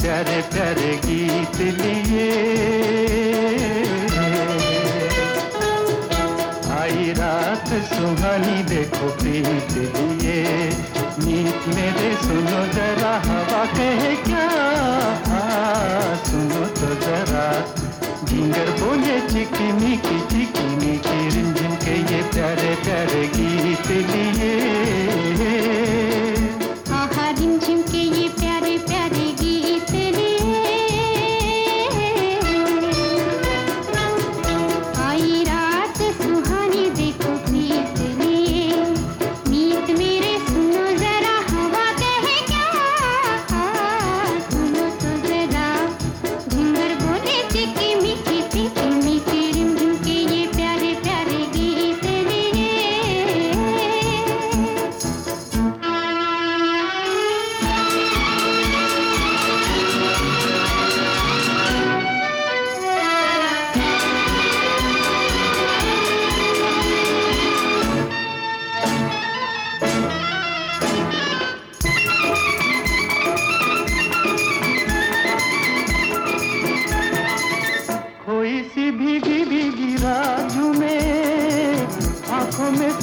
प्यारे प्यारे गीत लिए। आई रात सुहानी देखो प्रीत लिए। नीत मेरे, सुनो जरा, हवा कहे क्या? सुनो तो जरा। झिंगर बोले चिकी मिकी चिकी मिकी रिंझिन के ये प्यारे प्यारे गीत लिए।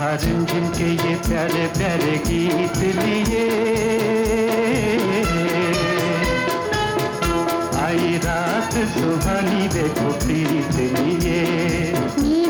आहा रिमझिम के ये प्यारे प्यारे गीत लिए। आई रात सुहानी देखो प्रीत लिए।